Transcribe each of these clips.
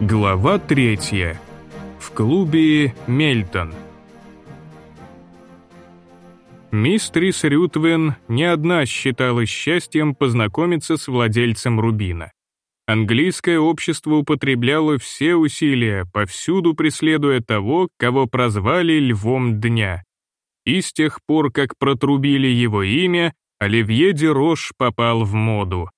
Глава третья. В клубе Мельтон. Мистрис Рютвен не одна считала счастьем познакомиться с владельцем Рубина. Английское общество употребляло все усилия, повсюду преследуя того, кого прозвали «Львом дня». И с тех пор, как протрубили его имя, Оливье де Рош попал в моду.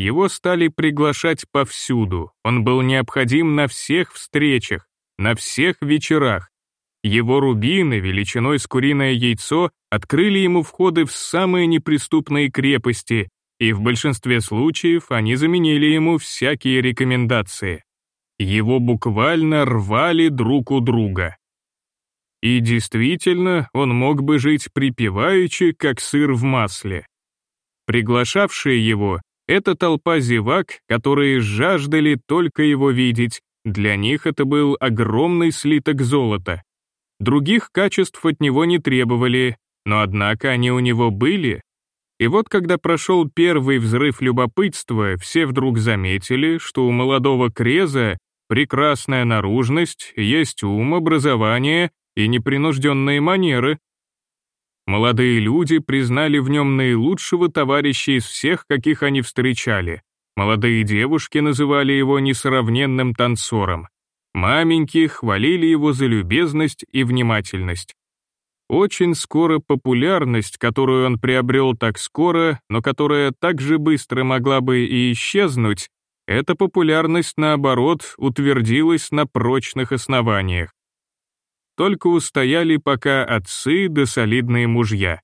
Его стали приглашать повсюду, он был необходим на всех встречах, на всех вечерах. Его рубины, величиной с куриное яйцо, открыли ему входы в самые неприступные крепости, и в большинстве случаев они заменили ему всякие рекомендации. Его буквально рвали друг у друга. И действительно, он мог бы жить припеваючи, как сыр в масле. Приглашавшие его это толпа зевак, которые жаждали только его видеть, для них это был огромный слиток золота. Других качеств от него не требовали, но однако они у него были. И вот когда прошел первый взрыв любопытства, все вдруг заметили, что у молодого Креза прекрасная наружность, есть ум, образование и непринужденные манеры, Молодые люди признали в нем наилучшего товарища из всех, каких они встречали. Молодые девушки называли его несравненным танцором. Маменьки хвалили его за любезность и внимательность. Очень скоро популярность, которую он приобрел так скоро, но которая так же быстро могла бы и исчезнуть, эта популярность, наоборот, утвердилась на прочных основаниях только устояли пока отцы да солидные мужья.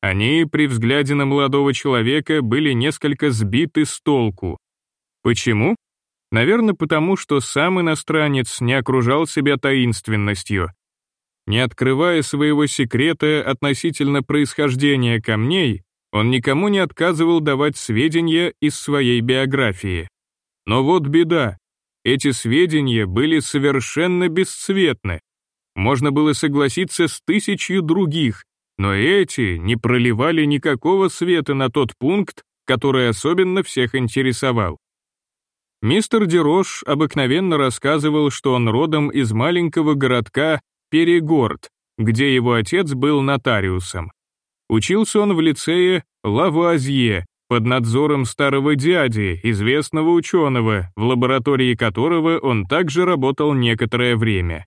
Они при взгляде на молодого человека были несколько сбиты с толку. Почему? Наверное, потому что сам иностранец не окружал себя таинственностью. Не открывая своего секрета относительно происхождения камней, он никому не отказывал давать сведения из своей биографии. Но вот беда. Эти сведения были совершенно бесцветны, можно было согласиться с тысячью других, но эти не проливали никакого света на тот пункт, который особенно всех интересовал. Мистер Дерош обыкновенно рассказывал, что он родом из маленького городка Перегорд, где его отец был нотариусом. Учился он в лицее Лавуазье под надзором старого дяди, известного ученого, в лаборатории которого он также работал некоторое время.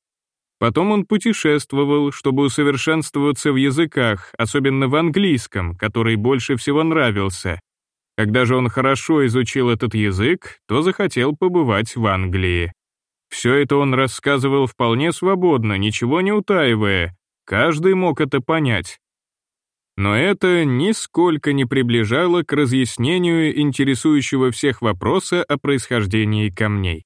Потом он путешествовал, чтобы усовершенствоваться в языках, особенно в английском, который больше всего нравился. Когда же он хорошо изучил этот язык, то захотел побывать в Англии. Все это он рассказывал вполне свободно, ничего не утаивая. Каждый мог это понять. Но это нисколько не приближало к разъяснению интересующего всех вопроса о происхождении камней.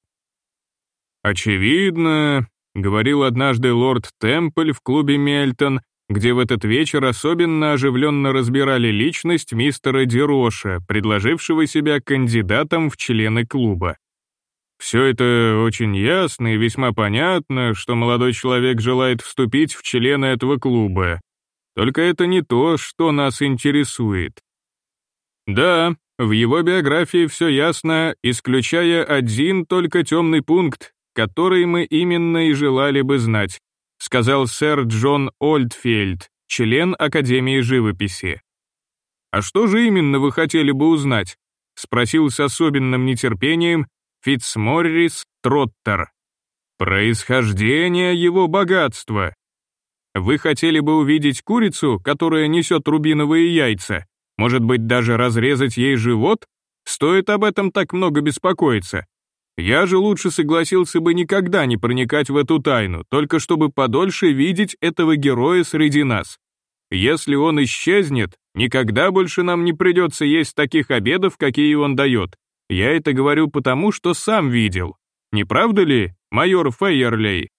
Очевидно, говорил однажды лорд Темпль в клубе Мельтон, где в этот вечер особенно оживленно разбирали личность мистера Дероша, предложившего себя кандидатом в члены клуба. Все это очень ясно и весьма понятно, что молодой человек желает вступить в члены этого клуба. Только это не то, что нас интересует. Да, в его биографии все ясно, исключая один только темный пункт, который мы именно и желали бы знать», сказал сэр Джон Ольдфельд, член Академии живописи. «А что же именно вы хотели бы узнать?» спросил с особенным нетерпением Фитцморрис Троттер. «Происхождение его богатства. Вы хотели бы увидеть курицу, которая несет рубиновые яйца? Может быть, даже разрезать ей живот? Стоит об этом так много беспокоиться. Я же лучше согласился бы никогда не проникать в эту тайну, только чтобы подольше видеть этого героя среди нас. Если он исчезнет, никогда больше нам не придется есть таких обедов, какие он дает. Я это говорю потому, что сам видел. Не правда ли, майор Фейерлей?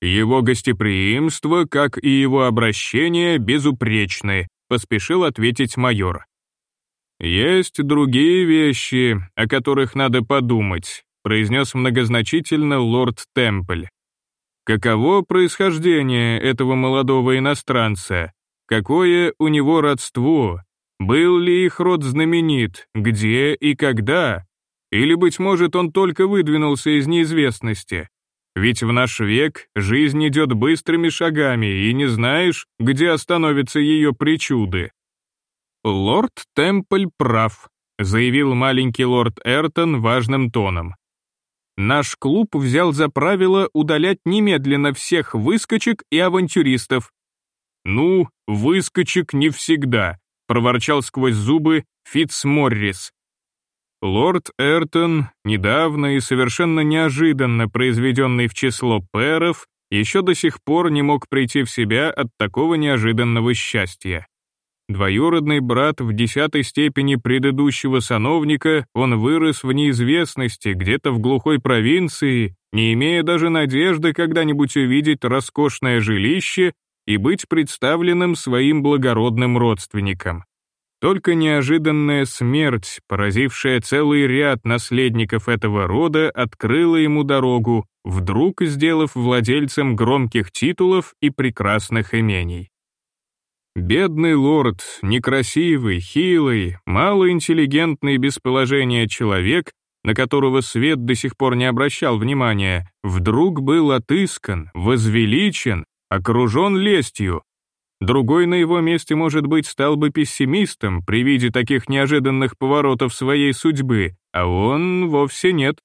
Его гостеприимство, как и его обращение, безупречны, поспешил ответить майор. Есть другие вещи, о которых надо подумать, произнес многозначительно лорд Темпль. Каково происхождение этого молодого иностранца? Какое у него родство? Был ли их род знаменит? Где и когда? Или, быть может, он только выдвинулся из неизвестности? Ведь в наш век жизнь идет быстрыми шагами, и не знаешь, где остановятся ее причуды. Лорд Темпль прав, заявил маленький лорд Эртон важным тоном. Наш клуб взял за правило удалять немедленно всех выскочек и авантюристов. Ну, выскочек не всегда, проворчал сквозь зубы Фитцморрис. Лорд Эртон, недавно и совершенно неожиданно произведенный в число пэров, еще до сих пор не мог прийти в себя от такого неожиданного счастья. Двоюродный брат в десятой степени предыдущего сановника, он вырос в неизвестности, где-то в глухой провинции, не имея даже надежды когда-нибудь увидеть роскошное жилище и быть представленным своим благородным родственникам. Только неожиданная смерть, поразившая целый ряд наследников этого рода, открыла ему дорогу, вдруг сделав владельцем громких титулов и прекрасных имений. Бедный лорд, некрасивый, хилый, малоинтеллигентный без положения человек, на которого свет до сих пор не обращал внимания, вдруг был отыскан, возвеличен, окружен лестью, Другой на его месте, может быть, стал бы пессимистом при виде таких неожиданных поворотов своей судьбы, а он вовсе нет.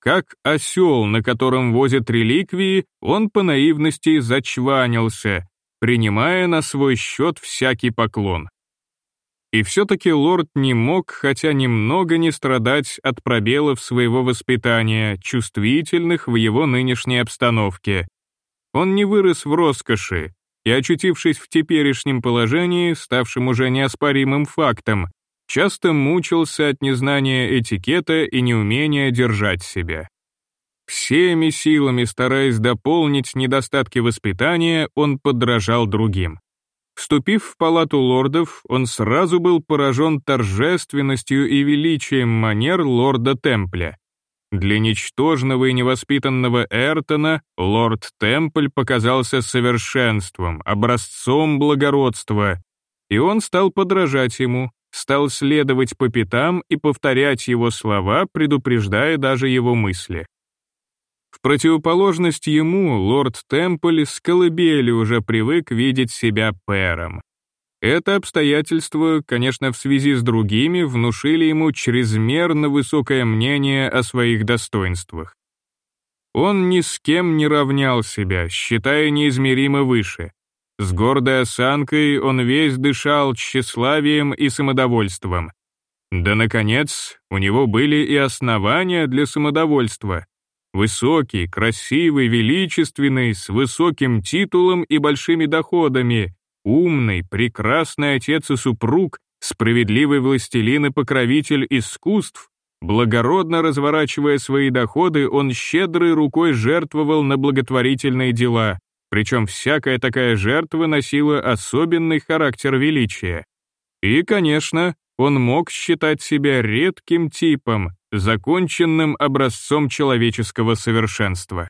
Как осел, на котором возят реликвии, он по наивности зачванился, принимая на свой счет всякий поклон. И все-таки лорд не мог, хотя немного не страдать от пробелов своего воспитания, чувствительных в его нынешней обстановке. Он не вырос в роскоши, и, очутившись в теперешнем положении, ставшем уже неоспоримым фактом, часто мучился от незнания этикета и неумения держать себя. Всеми силами стараясь дополнить недостатки воспитания, он подражал другим. Вступив в палату лордов, он сразу был поражен торжественностью и величием манер лорда Темпля. Для ничтожного и невоспитанного Эртона лорд Темпль показался совершенством, образцом благородства, и он стал подражать ему, стал следовать по пятам и повторять его слова, предупреждая даже его мысли. В противоположность ему лорд Темпль с колыбели уже привык видеть себя пэром. Это обстоятельство, конечно, в связи с другими, внушили ему чрезмерно высокое мнение о своих достоинствах. Он ни с кем не равнял себя, считая неизмеримо выше. С гордой осанкой он весь дышал тщеславием и самодовольством. Да, наконец, у него были и основания для самодовольства. Высокий, красивый, величественный, с высоким титулом и большими доходами, Умный, прекрасный отец и супруг, справедливый властелин и покровитель искусств, благородно разворачивая свои доходы, он щедрой рукой жертвовал на благотворительные дела, причем всякая такая жертва носила особенный характер величия. И, конечно, он мог считать себя редким типом, законченным образцом человеческого совершенства.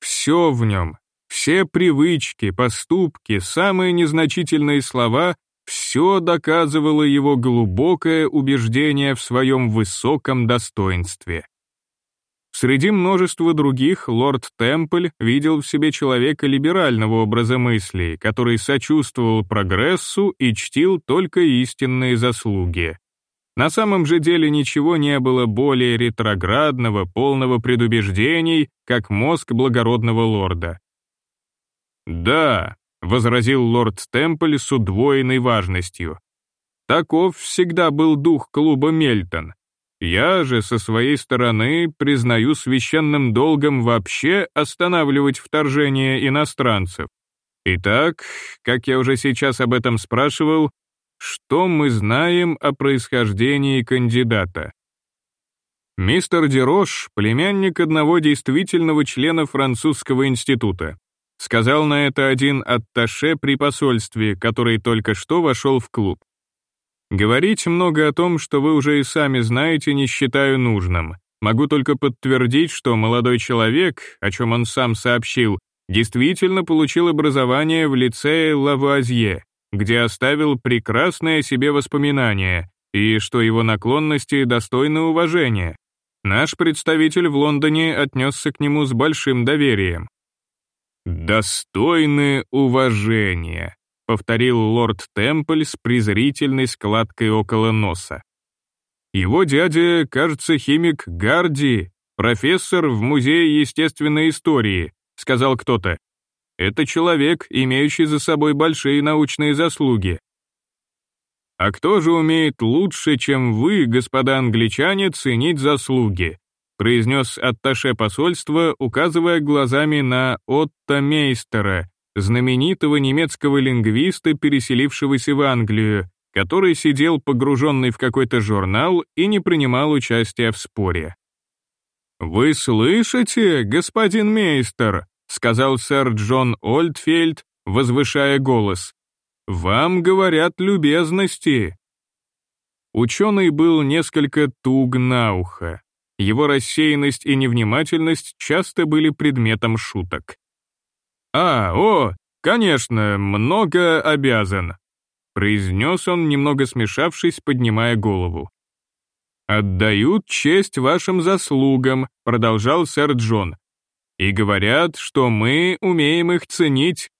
Все в нем, все привычки, поступки, самые незначительные слова — все доказывало его глубокое убеждение в своем высоком достоинстве. Среди множества других лорд Темпль видел в себе человека либерального образа мыслей, который сочувствовал прогрессу и чтил только истинные заслуги. На самом же деле ничего не было более ретроградного, полного предубеждений, как мозг благородного лорда. «Да», — возразил лорд Темпль с удвоенной важностью. «Таков всегда был дух клуба Мельтон. Я же со своей стороны признаю священным долгом вообще останавливать вторжение иностранцев. Итак, как я уже сейчас об этом спрашивал, что мы знаем о происхождении кандидата?» Мистер Дерош — племянник одного действительного члена французского института. Сказал на это один атташе при посольстве, который только что вошел в клуб. Говорить много о том, что вы уже и сами знаете, не считаю нужным. Могу только подтвердить, что молодой человек, о чем он сам сообщил, действительно получил образование в лицее Лавуазье, где оставил прекрасное себе воспоминание, и что его наклонности достойны уважения. Наш представитель в Лондоне отнесся к нему с большим доверием. «Достойны уважения», — повторил лорд Темпль с презрительной складкой около носа. Его дядя, кажется, химик Гарди, профессор в Музее естественной истории, сказал кто-то. Это человек, имеющий за собой большие научные заслуги. А кто же умеет лучше, чем вы, господа англичане, ценить заслуги? произнес атташе посольства, указывая глазами на Отто Мейстера, знаменитого немецкого лингвиста, переселившегося в Англию, который сидел погруженный в какой-то журнал и не принимал участия в споре. «Вы слышите, господин Мейстер?» — сказал сэр Джон Ольдфельд, возвышая голос. «Вам говорят любезности». Ученый был несколько туг на ухо. Его рассеянность и невнимательность часто были предметом шуток. «А, о, конечно, много обязан», произнес он, немного смешавшись, поднимая голову. «Отдают честь вашим заслугам», — продолжал сэр Джон. «И говорят, что мы умеем их ценить».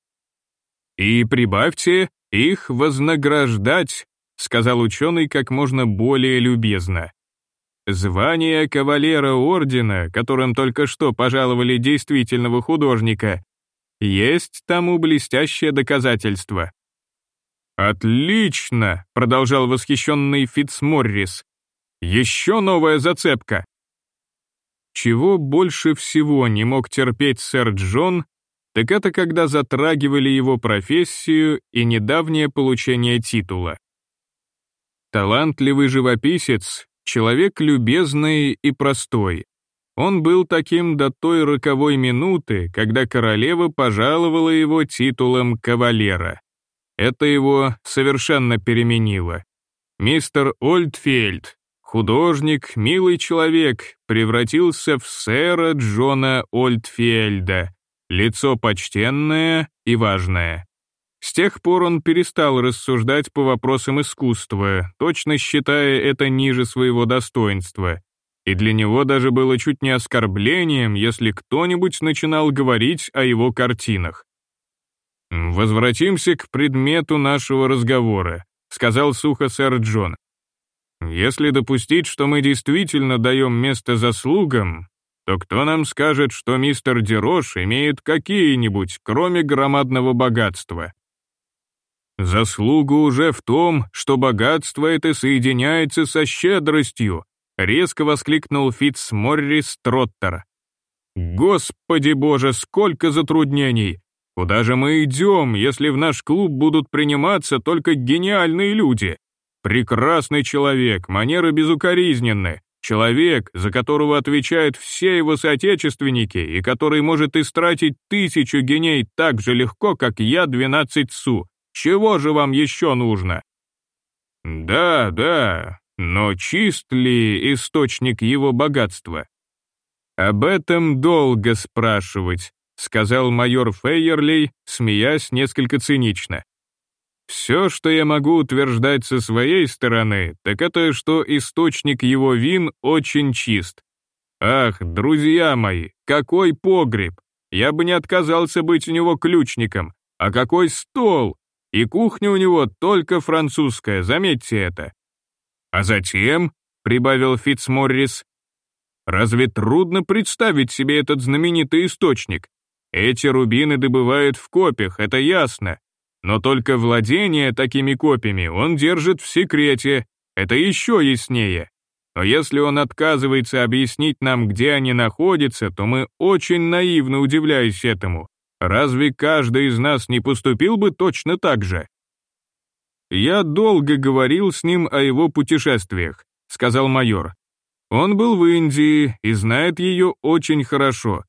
«И прибавьте, их вознаграждать», — сказал ученый как можно более любезно. Звание кавалера ордена, которым только что пожаловали действительного художника, есть тому блестящее доказательство. «Отлично!» — продолжал восхищенный Фитцморрис. «Еще новая зацепка!» Чего больше всего не мог терпеть сэр Джон, так это когда затрагивали его профессию и недавнее получение титула. Талантливый живописец, человек любезный и простой. Он был таким до той роковой минуты, когда королева пожаловала его титулом кавалера. Это его совершенно переменило. Мистер Ольдфельд, художник, милый человек, превратился в сэра Джона Ольдфельда, лицо почтенное и важное. С тех пор он перестал рассуждать по вопросам искусства, точно считая это ниже своего достоинства. И для него даже было чуть не оскорблением, если кто-нибудь начинал говорить о его картинах. «Возвратимся к предмету нашего разговора», — сказал сухо сэр Джон. «Если допустить, что мы действительно даем место заслугам, то кто нам скажет, что мистер Дерош имеет какие-нибудь, кроме громадного богатства?» «Заслуга уже в том, что богатство это соединяется со щедростью», резко воскликнул Фитц Моррис Троттер. «Господи боже, сколько затруднений! Куда же мы идем, если в наш клуб будут приниматься только гениальные люди? Прекрасный человек, манеры безукоризненны, человек, за которого отвечают все его соотечественники и который может истратить тысячу геней так же легко, как я 12 су. Чего же вам еще нужно? Да, да, но чист ли источник его богатства? Об этом долго спрашивать, сказал майор Фейерлей, смеясь несколько цинично. Все, что я могу утверждать со своей стороны, так это, что источник его вин очень чист. Ах, друзья мои, какой погреб! Я бы не отказался быть у него ключником. А какой стол! И кухня у него только французская, заметьте это. А затем, прибавил Фитцморрис, разве трудно представить себе этот знаменитый источник? Эти рубины добывают в копьях, это ясно. Но только владение такими копьями он держит в секрете, это еще яснее. Но если он отказывается объяснить нам, где они находятся, то мы очень наивно удивляюсь этому. Разве каждый из нас не поступил бы точно так же? Я долго говорил с ним о его путешествиях, сказал майор. Он был в Индии и знает ее очень хорошо.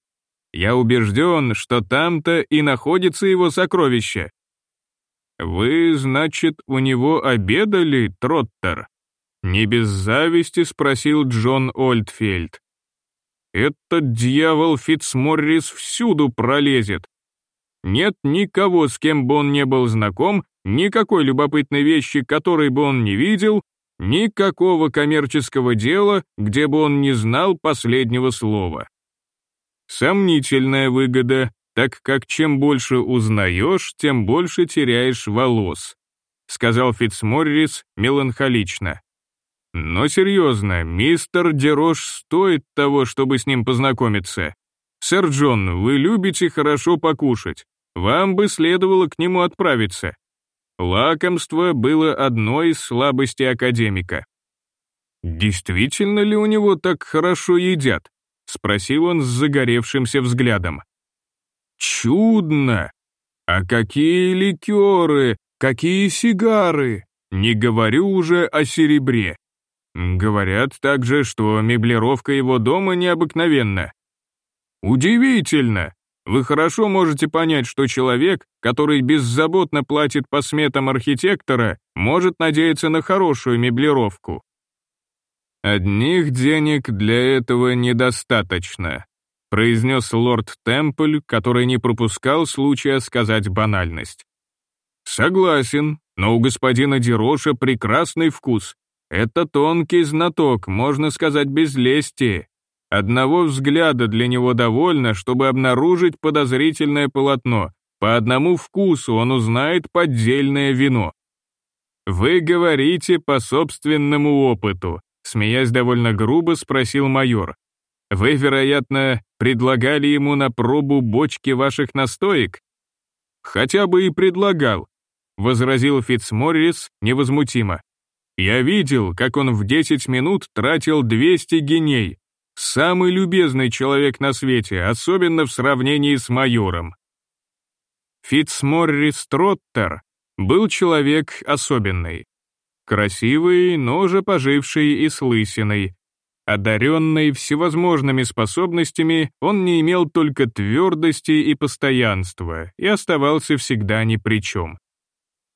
Я убежден, что там-то и находится его сокровище. Вы, значит, у него обедали, Троттер? Не без зависти спросил Джон Ольдфельд. Этот дьявол Фитцморрис всюду пролезет. Нет никого, с кем бы он не был знаком, никакой любопытной вещи, которой бы он не видел, Никакого коммерческого дела, где бы он не знал последнего слова. Сомнительная выгода, так как чем больше узнаешь, тем больше теряешь волос, сказал Фитцморрис меланхолично. Но серьезно, мистер Дерош стоит того, чтобы с ним познакомиться. Сэр Джон, вы любите хорошо покушать. Вам бы следовало к нему отправиться. Лакомство было одной из слабостей академика. «Действительно ли у него так хорошо едят?» — спросил он с загоревшимся взглядом. «Чудно! А какие ликеры, какие сигары! Не говорю уже о серебре. Говорят также, что меблировка его дома необыкновенна. Удивительно! Вы хорошо можете понять, что человек, который беззаботно платит по сметам архитектора, может надеяться на хорошую меблировку. Одних денег для этого недостаточно, произнес лорд Темпль, который не пропускал случая сказать банальность. Согласен, но у господина Дероша прекрасный вкус. Это тонкий знаток, можно сказать без лести. Одного взгляда для него довольно, чтобы обнаружить подозрительное полотно. По одному вкусу он узнает поддельное вино. «Вы говорите по собственному опыту», смеясь довольно грубо, спросил майор. «Вы, вероятно, предлагали ему на пробу бочки ваших настоек?» «Хотя бы и предлагал», — возразил Фитцморрис невозмутимо. «Я видел, как он в 10 минут тратил 200 геней, Самый любезный человек на свете, особенно в сравнении с майором. Фитцморрис Троттер был человек особенный. Красивый, но уже поживший и с лысиной. Одаренный всевозможными способностями, он не имел только твердости и постоянства и оставался всегда ни при чем.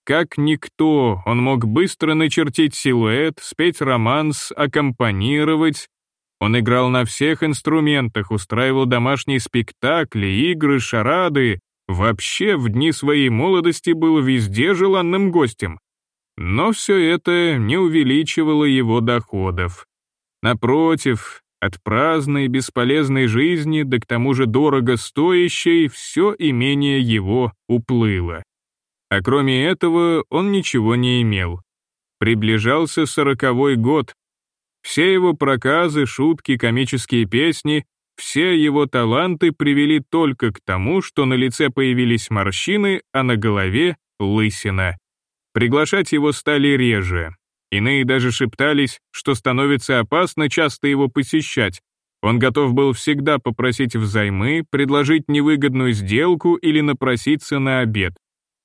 Как никто, он мог быстро начертить силуэт, спеть романс, аккомпанировать, он играл на всех инструментах, устраивал домашние спектакли, игры, шарады, вообще в дни своей молодости был везде желанным гостем. Но все это не увеличивало его доходов. Напротив, от праздной, бесполезной жизни, да к тому же дорого стоящей, все имение его уплыло. А кроме этого он ничего не имел. Приближался сороковой год, все его проказы, шутки, комические песни, все его таланты привели только к тому, что на лице появились морщины, а на голове — лысина. Приглашать его стали реже. Иные даже шептались, что становится опасно часто его посещать. Он готов был всегда попросить взаймы, предложить невыгодную сделку или напроситься на обед.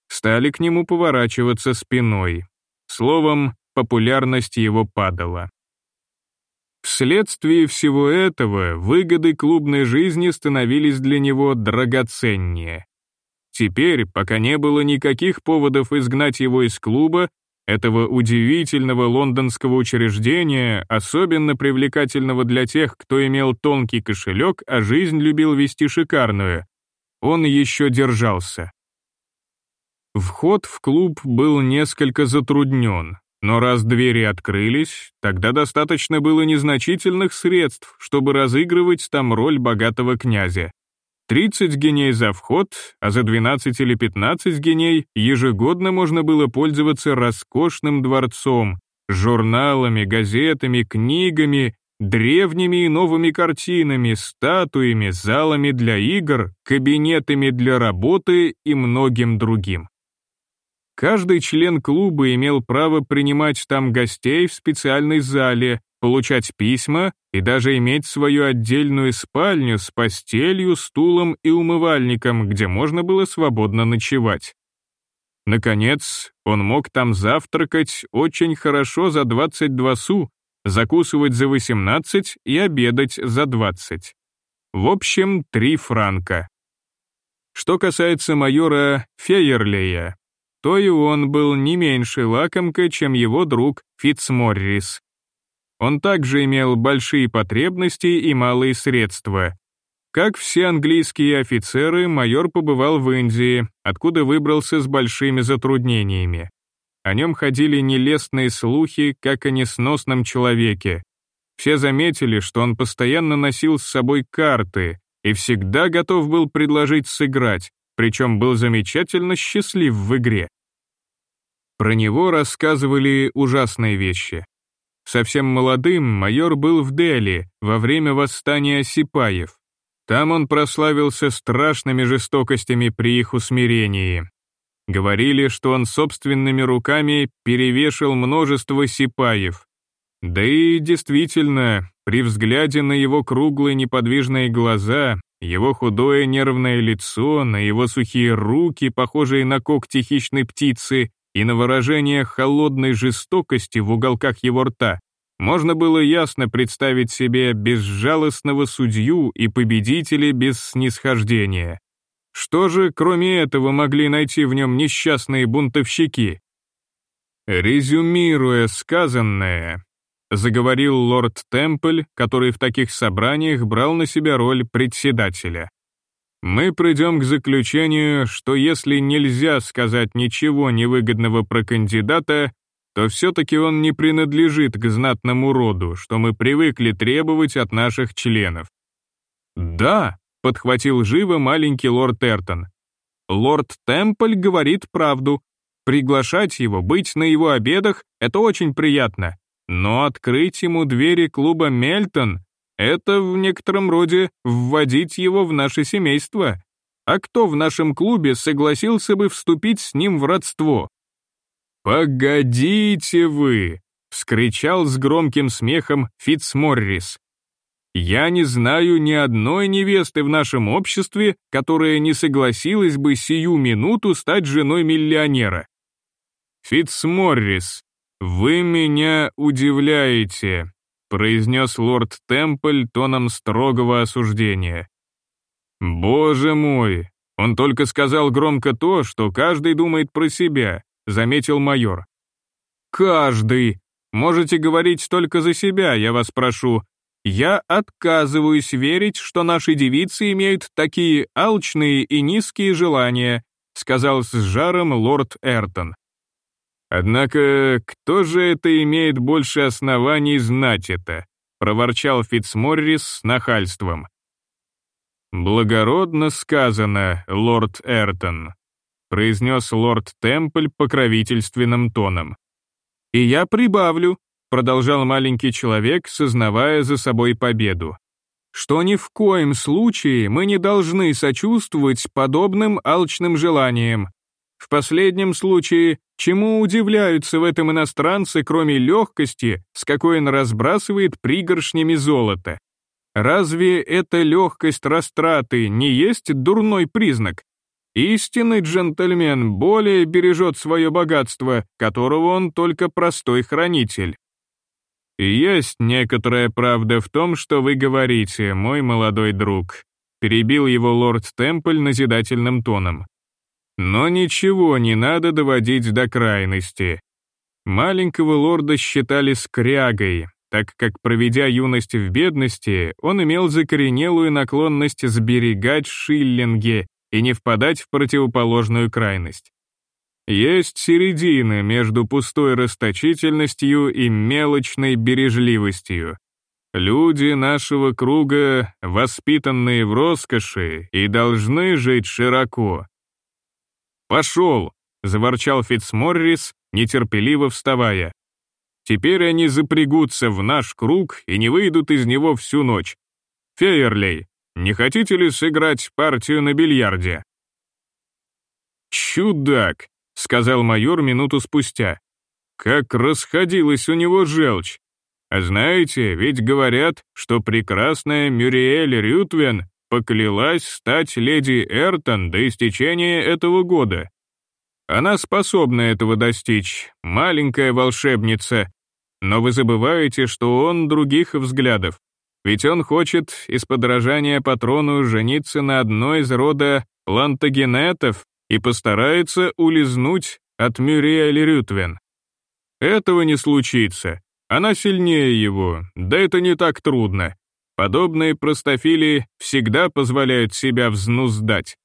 Стали к нему поворачиваться спиной. Словом, популярность его падала. Вследствие всего этого выгоды клубной жизни становились для него драгоценнее. Теперь, пока не было никаких поводов изгнать его из клуба, этого удивительного лондонского учреждения, особенно привлекательного для тех, кто имел тонкий кошелек, а жизнь любил вести шикарную, он еще держался. Вход в клуб был несколько затруднен, но раз двери открылись, тогда достаточно было незначительных средств, чтобы разыгрывать там роль богатого князя. 30 геней за вход, а за 12 или 15 геней ежегодно можно было пользоваться роскошным дворцом, журналами, газетами, книгами, древними и новыми картинами, статуями, залами для игр, кабинетами для работы и многим другим. Каждый член клуба имел право принимать там гостей в специальной зале, получать письма и даже иметь свою отдельную спальню с постелью, стулом и умывальником, где можно было свободно ночевать. Наконец, он мог там завтракать очень хорошо за 22 су, закусывать за 18 и обедать за 20. В общем, 3 франка. Что касается майора Фейерлея, то и он был не меньше лакомкой, чем его друг Фитцморрис. Он также имел большие потребности и малые средства. Как все английские офицеры, майор побывал в Индии, откуда выбрался с большими затруднениями. о нем ходили нелестные слухи, как о несносном человеке. Все заметили, что он постоянно носил с собой карты и всегда готов был предложить сыграть, причем был замечательно счастлив в игре. Про него рассказывали ужасные вещи. Совсем молодым майор был в Дели во время восстания Сипаев. Там он прославился страшными жестокостями при их усмирении. Говорили, что он собственными руками перевешал множество сипаев. Да и действительно, при взгляде на его круглые неподвижные глаза, его худое нервное лицо, на его сухие руки, похожие на когти хищной птицы, и на выражение холодной жестокости в уголках его рта, можно было ясно представить себе безжалостного судью и победителя без снисхождения. Что же, кроме этого, могли найти в нем несчастные бунтовщики? Резюмируя сказанное, заговорил лорд Темпль, который в таких собраниях брал на себя роль председателя. Мы придем к заключению, что если нельзя сказать ничего невыгодного про кандидата, то все-таки он не принадлежит к знатному роду, что мы привыкли требовать от наших членов. «Да», — подхватил живо маленький лорд Эртон. «Лорд Темпль говорит правду. Приглашать его, быть на его обедах — это очень приятно. Но открыть ему двери клуба «Мельтон» — это в некотором роде вводить его в наше семейство. А кто в нашем клубе согласился бы вступить с ним в родство? «Погодите вы!» — вскричал с громким смехом Фитцморрис. «Я не знаю ни одной невесты в нашем обществе, которая не согласилась бы сию минуту стать женой миллионера». «Фитцморрис, вы меня удивляете», — произнес лорд Темпль тоном строгого осуждения. «Боже мой, он только сказал громко то, что каждый думает про себя, — заметил майор. «Каждый. Можете говорить только за себя, я вас прошу. Я отказываюсь верить, что наши девицы имеют такие алчные и низкие желания», сказал с жаром лорд Эртон. «Однако, кто же это имеет больше оснований знать это?» проворчал Фитцморрис с нахальством. «Благородно сказано, лорд Эртон», произнес лорд Темпль покровительственным тоном. «И я прибавлю», — продолжал маленький человек, сознавая за собой победу, «что ни в коем случае мы не должны сочувствовать подобным алчным желаниям. В последнем случае, чему удивляются в этом иностранцы, кроме легкости, с какой он разбрасывает пригоршнями золота? Разве эта легкость растраты не есть дурной признак? Истинный джентльмен более бережет свое богатство, которого он только простой хранитель. «Есть некоторая правда в том, что вы говорите, мой молодой друг», перебил его лорд Темпль назидательным тоном. «Но ничего не надо доводить до крайности. Маленького лорда считали скрягой, так как, проведя юность в бедности, он имел закоренелую наклонность сберегать шиллинги и не впадать в противоположную крайность. Есть середина между пустой расточительностью и мелочной бережливостью. Люди нашего круга, воспитанные в роскоши, и должны жить широко. «Пошел!» — заворчал Фитцморрис, нетерпеливо вставая. «Теперь они запрягутся в наш круг и не выйдут из него всю ночь. Фейерлей, не хотите ли сыграть партию на бильярде?» «Чудак», — сказал майор минуту спустя. «Как расходилась у него желчь. А знаете, ведь говорят, что прекрасная Мюриэль Рютвен поклялась стать леди Эртон до истечения этого года. Она способна этого достичь, маленькая волшебница. Но вы забываете, что он других взглядов. Ведь он хочет из подражания патрону жениться на одной из рода плантагенетов и постарается улизнуть от Мюриэль Рютвен. Этого не случится. Она сильнее его, да это не так трудно. Подобные простофили всегда позволяют себя взнуздать.